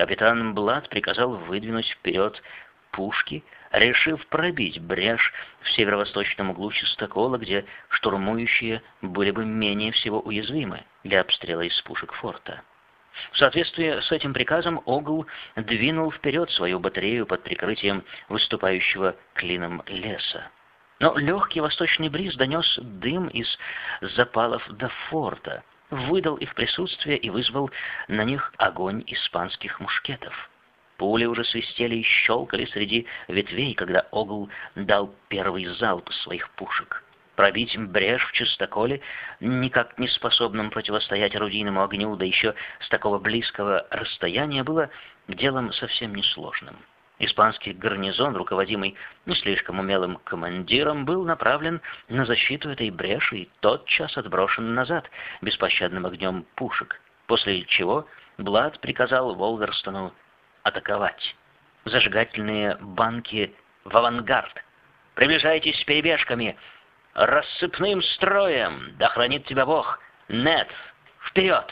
Капитан Блад приказал выдвинуть вперед пушки, решив пробить брешь в северо-восточном углу чистокола, где штурмующие были бы менее всего уязвимы для обстрела из пушек форта. В соответствии с этим приказом Огл двинул вперед свою батарею под прикрытием выступающего клином леса. Но легкий восточный бриз донес дым из запалов до форта, выдал их присутствие и вызвал на них огонь испанских мушкетов. Пули уже свистели и щелкали среди ветвей, когда Огл дал первый залп своих пушек. Пробить брешь в чистоколе, никак не способным противостоять орудийному огню, да еще с такого близкого расстояния, было делом совсем несложным. Испанский гарнизон, руководимый не слишком умелым командиром, был направлен на защиту этой бреши и тотчас отброшен назад беспощадным огнем пушек, после чего Блад приказал Волверстону атаковать. Зажигательные банки в авангард. «Приближайтесь с перебежками! Рассыпным строем! Да хранит тебя Бог! Нет! Вперед!»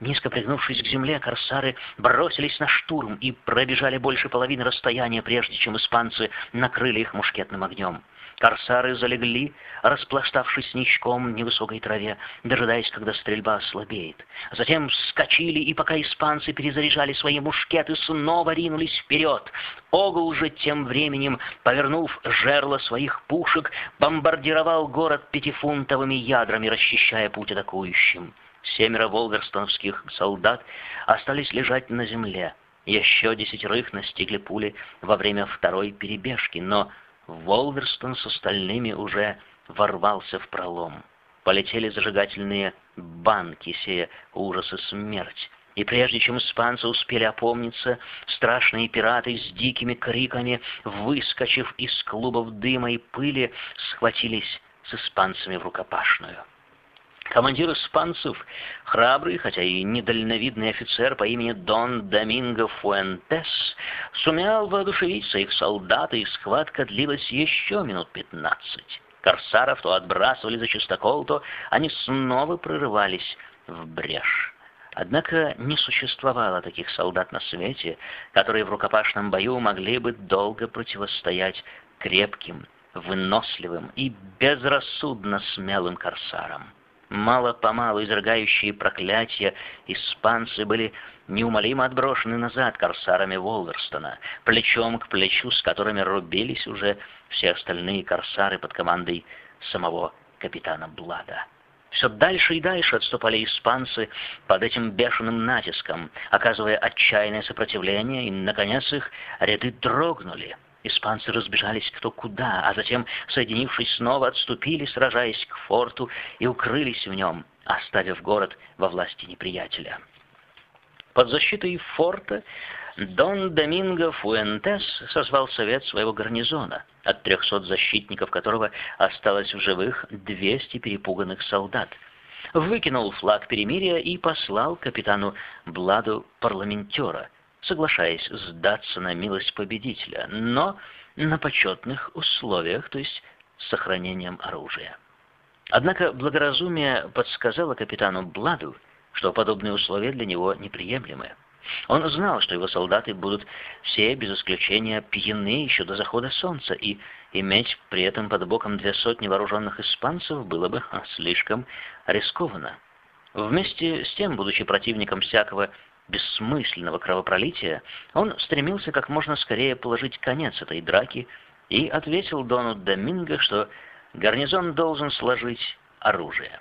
Низко пригнувшись к земле, корсары бросились на штурм и пробежали больше половины расстояния, прежде чем испанцы накрыли их мушкетным огнем. Корсары залегли, распластавшись ничком в невысокой траве, дожидаясь, когда стрельба ослабеет. Затем вскочили, и пока испанцы перезаряжали свои мушкеты, снова ринулись вперед. Огл же тем временем, повернув жерло своих пушек, бомбардировал город пятифунтовыми ядрами, расчищая путь атакующим. Семеро волверстоновских солдат остались лежать на земле. Еще десятерых настигли пули во время второй перебежки, но Волверстон с остальными уже ворвался в пролом. Полетели зажигательные банки, сея ужас и смерть. И прежде чем испанцы успели опомниться, страшные пираты с дикими криками, выскочив из клубов дыма и пыли, схватились с испанцами в рукопашную. Командир испанцев, храбрый, хотя и недальновидный офицер по имени Дон Доминго Фуэнтес, сумел воодушевить своих солдат, и схватка длилась еще минут пятнадцать. Корсаров то отбрасывали за чистокол, то они снова прорывались в брешь. Однако не существовало таких солдат на свете, которые в рукопашном бою могли бы долго противостоять крепким, выносливым и безрассудно смелым корсарам. Мало-помалу изрыгающие проклятия испанцы были неумолимо отброшены назад корсарами Волверстона, плечом к плечу, с которыми рубились уже все остальные корсары под командой самого капитана Блада. Все дальше и дальше отступали испанцы под этим бешеным натиском, оказывая отчаянное сопротивление, и, наконец, их ряды дрогнули — Испанцы разбежались кто куда, а затем, соединившись снова, отступили, сражаясь к форту, и укрылись в нем, оставив город во власти неприятеля. Под защитой форта Дон Доминго Фуэнтес созвал совет своего гарнизона, от трехсот защитников которого осталось в живых двести перепуганных солдат. Выкинул флаг перемирия и послал капитану Бладу парламентера – соглашаясь сдаться на милость победителя, но на почетных условиях, то есть с сохранением оружия. Однако благоразумие подсказало капитану Бладу, что подобные условия для него неприемлемы. Он знал, что его солдаты будут все, без исключения, пьяны еще до захода солнца, и иметь при этом под боком две сотни вооруженных испанцев было бы слишком рискованно. Вместе с тем, будучи противником всякого бессмысленного кровопролития, он стремился как можно скорее положить конец этой драке и ответил Дону Доминго, что гарнизон должен сложить оружие.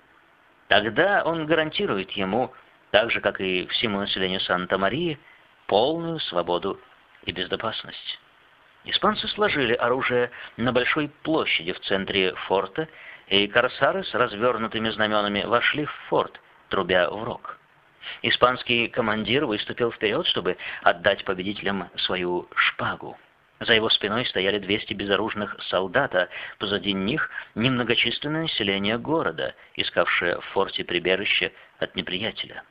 Тогда он гарантирует ему, так же, как и всему населению Санта-Марии, полную свободу и безопасность. Испанцы сложили оружие на большой площади в центре форта, и корсары с развернутыми знаменами вошли в форт, трубя в рог. Испанский командир выступил вперед, чтобы отдать победителям свою шпагу. За его спиной стояли 200 безоружных солдат, а позади них немногочисленное население города, искавшее в форте прибежище от неприятеля.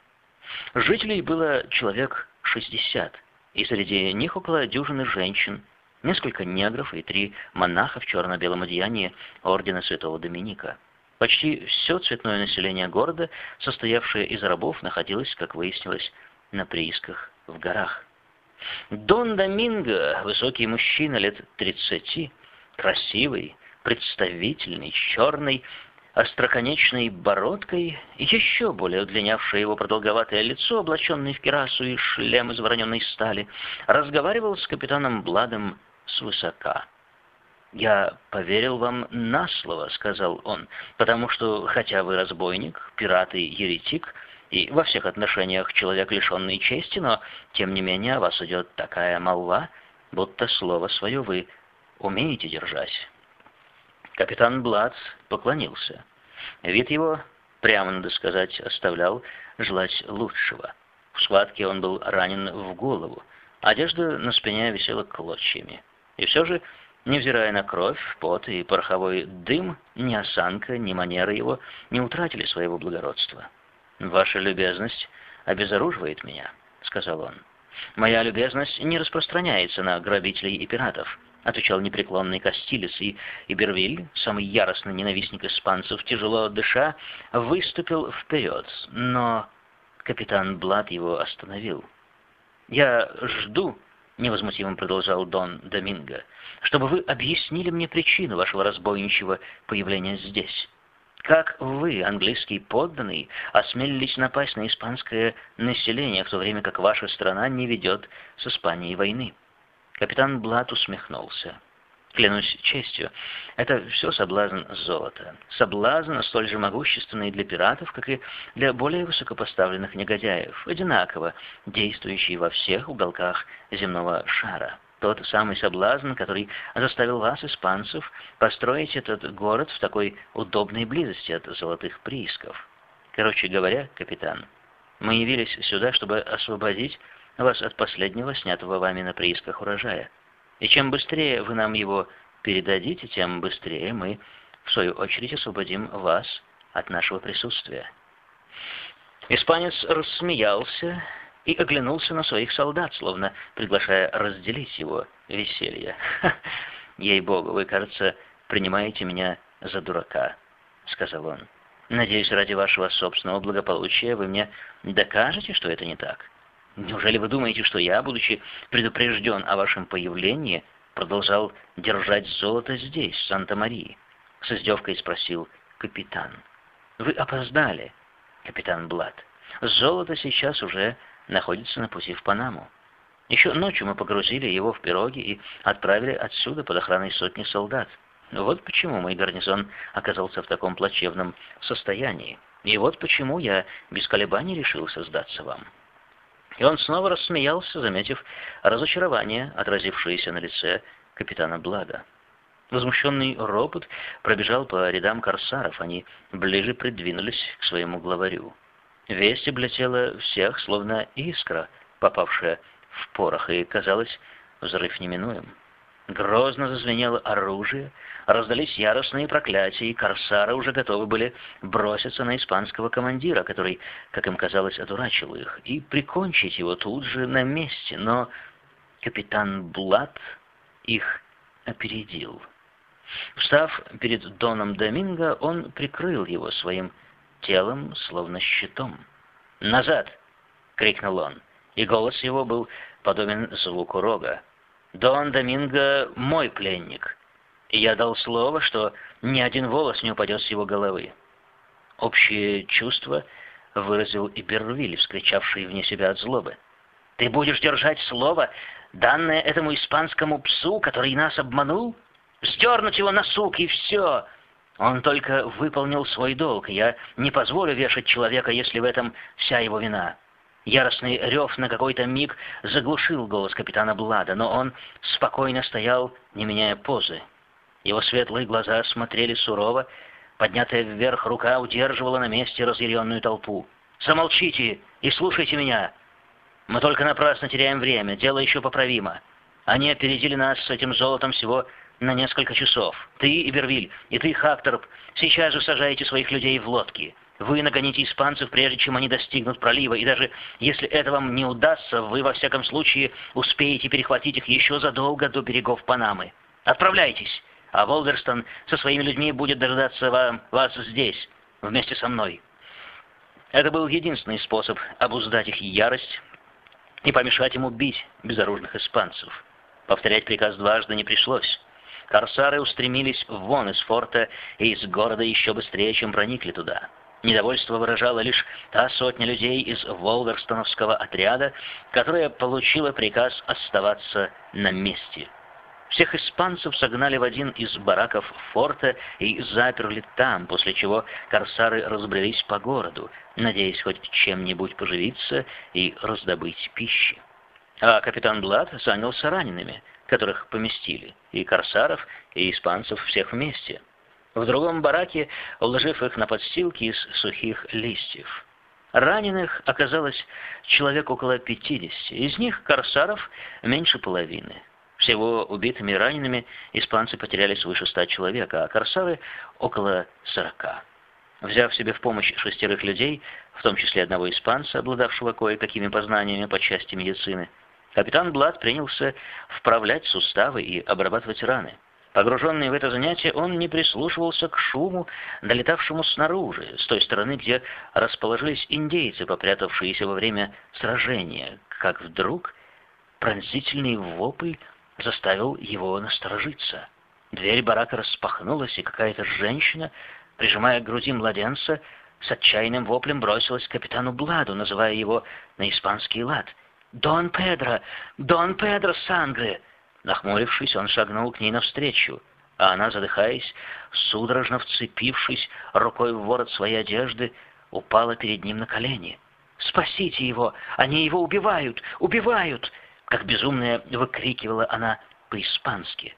Жителей было человек 60, и среди них около дюжины женщин, несколько негров и три монаха в черно-белом одеянии ордена святого Доминика. Почти все цветное население города, состоявшее из рабов, находилось, как выяснилось, на приисках в горах. Дон Доминго, высокий мужчина лет тридцати, красивый, представительный, черный, остроконечной бородкой, еще более удлинявшее его продолговатое лицо, облаченное в кирасу и шлем из вороненной стали, разговаривал с капитаном Бладом свысока. «Я поверил вам на слово», — сказал он, «потому что, хотя вы разбойник, пират и еретик, и во всех отношениях человек, лишенный чести, но, тем не менее, о вас идет такая молва, будто слово свое вы умеете держать». Капитан Блац поклонился. Вид его, прямо надо сказать, оставлял желать лучшего. В схватке он был ранен в голову. Одежда на спине висела клочьями. И все же, невзирая на кровь, пот и пороховой дым, ни осанка, ни манеры его не утратили своего благородства. «Ваша любезность обезоруживает меня», — сказал он. «Моя любезность не распространяется на грабителей и пиратов отвечал непреклонный Кастилис, и Ибервиль, самый яростный ненавистник испанцев, тяжело дыша, выступил вперед, но капитан Блад его остановил. «Я жду», — невозмутимо продолжал Дон Доминго, «чтобы вы объяснили мне причину вашего разбойничьего появления здесь». Как вы, английский подданный, осмелились напасть на испанское население, в то время как ваша страна не ведет с Испанией войны? Капитан Блат усмехнулся. Клянусь честью, это все соблазн золота. Соблазн столь же могущественный для пиратов, как и для более высокопоставленных негодяев, одинаково действующий во всех уголках земного шара. Тот самый соблазн, который заставил вас, испанцев, построить этот город в такой удобной близости от золотых приисков. Короче говоря, капитан, мы явились сюда, чтобы освободить вас от последнего, снятого вами на приисках урожая. И чем быстрее вы нам его передадите, тем быстрее мы, в свою очередь, освободим вас от нашего присутствия». Испанец рассмеялся и оглянулся на своих солдат, словно приглашая разделить его веселье. «Ей-богу, вы, кажется, принимаете меня за дурака», — сказал он. «Надеюсь, ради вашего собственного благополучия вы мне докажете, что это не так». Неужели вы думаете, что я, будучи предупрежден о вашем появлении, продолжал держать золото здесь, в Санта-Марии? С издевкой спросил капитан. Вы опоздали, капитан Блад. Золото сейчас уже находится на пути в Панаму. Еще ночью мы погрузили его в пироги и отправили отсюда под охраной сотни солдат. Вот почему мой гарнизон оказался в таком плачевном состоянии. И вот почему я без колебаний решился сдаться вам. И он снова рассмеялся, заметив разочарование, отразившееся на лице капитана Блада. Возмущенный ропот пробежал по рядам корсаров, они ближе придвинулись к своему главарю. Весть облетела всех, словно искра, попавшая в порох, и, казалось, взрыв неминуем. Грозно зазвенело оружие, раздались яростные проклятия, и корсары уже готовы были броситься на испанского командира, который, как им казалось, одурачил их, и прикончить его тут же на месте, но капитан Блад их опередил. Встав перед Доном Доминго, он прикрыл его своим телом, словно щитом. «Назад!» — крикнул он, и голос его был подобен звуку рога. Дон Доминго мой пленник, и я дал слово, что ни один волос не упадет с его головы. Общее чувство выразил и Бервиль, вскричавший вне себя от злобы. «Ты будешь держать слово, данное этому испанскому псу, который нас обманул? Сдернуть его на сук, и все!» Он только выполнил свой долг, и я не позволю вешать человека, если в этом вся его вина. Яростный рев на какой-то миг заглушил голос капитана Блада, но он спокойно стоял, не меняя позы. Его светлые глаза смотрели сурово, поднятая вверх рука удерживала на месте разъяренную толпу. «Замолчите и слушайте меня! Мы только напрасно теряем время, дело еще поправимо. Они опередили нас с этим золотом всего на несколько часов. Ты, Ибервиль, и ты, Хакторп, сейчас же сажаете своих людей в лодки». Вы нагоните испанцев, прежде чем они достигнут пролива, и даже если это вам не удастся, вы во всяком случае успеете перехватить их еще задолго до берегов Панамы. Отправляйтесь, а Волверстон со своими людьми будет дожидаться вам, вас здесь, вместе со мной. Это был единственный способ обуздать их ярость, и помешать ему бить безоружных испанцев. Повторять приказ дважды не пришлось. Корсары устремились вон из форта и из города еще быстрее, чем проникли туда. Недовольство выражала лишь та сотня людей из Волверстоновского отряда, которая получила приказ оставаться на месте. Всех испанцев согнали в один из бараков форта и заперли там, после чего корсары разбрелись по городу, надеясь хоть чем-нибудь поживиться и раздобыть пищи. А капитан Блад занялся ранеными, которых поместили, и корсаров, и испанцев всех вместе. В другом бараке, уложив их на подстилки из сухих листьев. Раненых оказалось человек около 50, из них корсаров меньше половины. Всего убитыми и ранеными испанцы потеряли свыше ста человек, а корсары — около сорока. Взяв себе в помощь шестерых людей, в том числе одного испанца, обладавшего кое-какими познаниями по части медицины, капитан Блад принялся вправлять суставы и обрабатывать раны. Погруженный в это занятие, он не прислушивался к шуму, долетавшему снаружи, с той стороны, где расположились индейцы, попрятавшиеся во время сражения, как вдруг пронзительный вопль заставил его насторожиться. Дверь барака распахнулась, и какая-то женщина, прижимая к груди младенца, с отчаянным воплем бросилась к капитану Бладу, называя его на испанский лад. «Дон Педро! Дон Педро Сангре!» Нахмурившись, он шагнул к ней навстречу, а она, задыхаясь, судорожно вцепившись рукой в ворот своей одежды, упала перед ним на колени. «Спасите его! Они его убивают! Убивают!» как безумная выкрикивала она по-испански.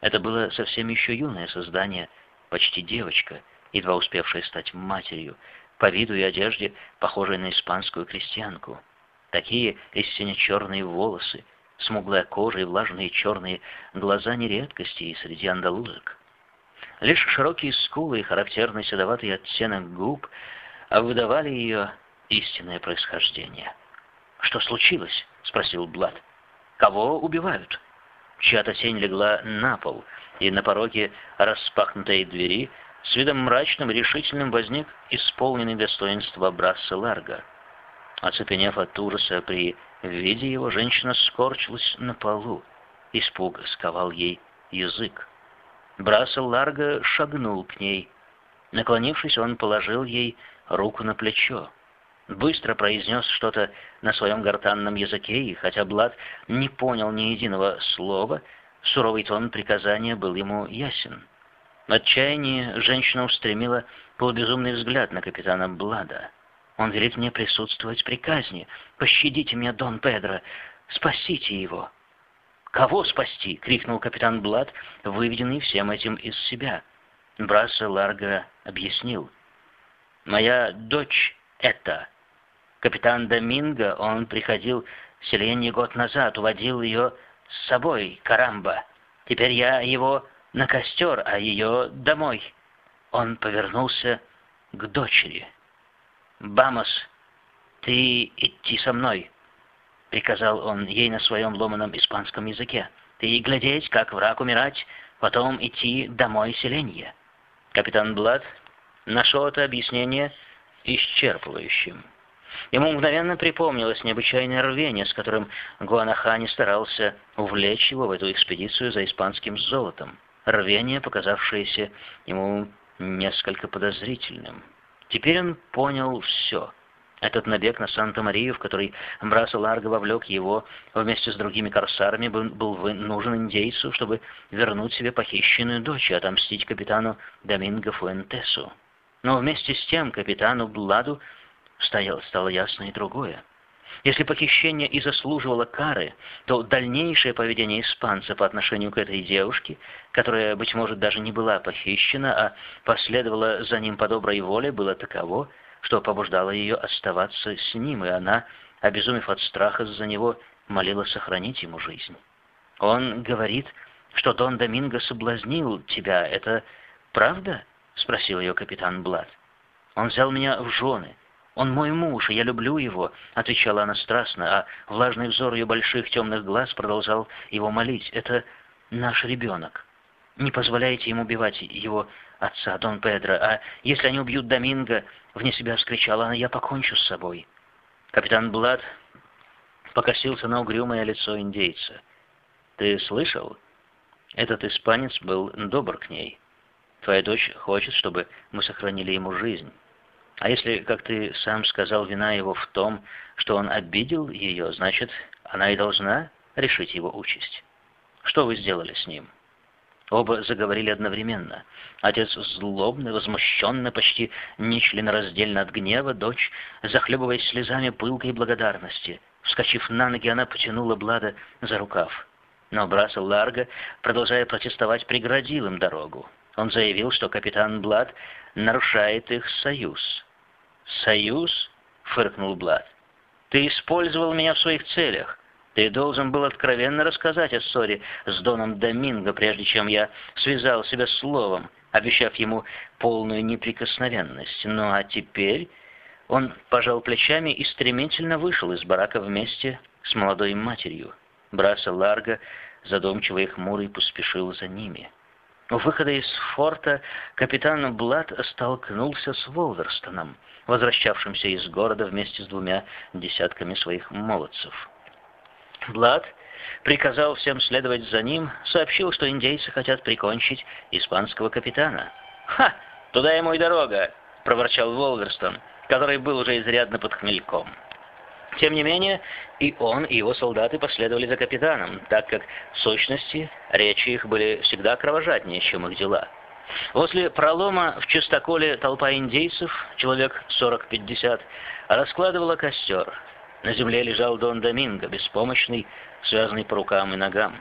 Это было совсем еще юное создание, почти девочка, едва успевшая стать матерью, по виду и одежде, похожей на испанскую крестьянку. Такие истинно черные волосы, смуглая кожа и влажные черные глаза не редкости и среди андалузок. Лишь широкие скулы и характерный седоватый оттенок губ выдавали ее истинное происхождение. «Что случилось?» — спросил Блад. Кого убивают? Чья-то тень легла на пол, и на пороге распахнутой двери с видом мрачным и решительным возник исполненный достоинства Брасса Ларга. Оцепенев от ужаса при виде его, женщина скорчилась на полу. Испуг сковал ей язык. Брасса Ларга шагнул к ней. Наклонившись, он положил ей руку на плечо быстро произнес что-то на своем гортанном языке, и хотя Блад не понял ни единого слова, суровый тон приказания был ему ясен. В отчаянии женщина устремила полубезумный взгляд на капитана Блада. «Он велит мне присутствовать при казни. Пощадите меня, Дон Педро! Спасите его!» «Кого спасти?» — крикнул капитан Блад, выведенный всем этим из себя. Браса Ларго объяснил. «Моя дочь это...» Капитан Доминго, он приходил в селение год назад, уводил ее с собой, карамба. Теперь я его на костер, а ее домой. Он повернулся к дочери. «Бамос, ты идти со мной», — приказал он ей на своем ломаном испанском языке. «Ты глядеть, как враг умирать, потом идти домой селенье». Капитан Блад нашел это объяснение исчерпывающим. Ему мгновенно припомнилось необычайное рвение, с которым Гуанахани старался увлечь его в эту экспедицию за испанским золотом. Рвение, показавшееся ему несколько подозрительным. Теперь он понял все. Этот набег на Санта-Марию, в который Браса Ларго вовлек его вместе с другими корсарами, был, нужен индейцу, чтобы вернуть себе похищенную дочь и отомстить капитану Доминго Фуэнтесу. Но вместе с тем капитану Бладу стало ясно и другое. Если похищение и заслуживало кары, то дальнейшее поведение испанца по отношению к этой девушке, которая, быть может, даже не была похищена, а последовала за ним по доброй воле, было таково, что побуждало ее оставаться с ним, и она, обезумев от страха за него, молила сохранить ему жизнь. Он говорит, что Дон Доминго соблазнил тебя. Это правда? — спросил ее капитан Блад. Он взял меня в жены, «Он мой муж, и я люблю его», — отвечала она страстно, а влажный взор ее больших темных глаз продолжал его молить. «Это наш ребенок. Не позволяйте им убивать его отца, Дон Педро, а если они убьют Доминго, вне себя вскричала она, я покончу с собой». Капитан Блад покосился на угрюмое лицо индейца. «Ты слышал? Этот испанец был добр к ней. Твоя дочь хочет, чтобы мы сохранили ему жизнь. А если, как ты сам сказал, вина его в том, что он обидел ее, значит, она и должна решить его участь. Что вы сделали с ним?» Оба заговорили одновременно. Отец злобно, возмущенно, почти нечленораздельно от гнева, дочь, захлебываясь слезами пылкой благодарности. Вскочив на ноги, она потянула Блада за рукав. Но Брасел Ларго, продолжая протестовать, преградил им дорогу. Он заявил, что капитан Блад нарушает их союз. «Союз?» — фыркнул Блад. «Ты использовал меня в своих целях. Ты должен был откровенно рассказать о ссоре с Доном Доминго, прежде чем я связал себя словом, обещав ему полную неприкосновенность. Ну а теперь он пожал плечами и стремительно вышел из барака вместе с молодой матерью. Браса Ларго, задумчиво и хмурый, поспешил за ними. У выхода из форта капитан Блад столкнулся с Волверстоном, возвращавшимся из города вместе с двумя десятками своих молодцев. Блад приказал всем следовать за ним, сообщил, что индейцы хотят прикончить испанского капитана. «Ха! Туда ему и дорога!» — проворчал Волверстон, который был уже изрядно под хмельком. Тем не менее, и он, и его солдаты последовали за капитаном, так как, в сущности, речи их были всегда кровожаднее, чем их дела. Возле пролома в чистоколе толпа индейцев, человек 40-50, раскладывала костер. На земле лежал Дон Доминго, беспомощный, связанный по рукам и ногам.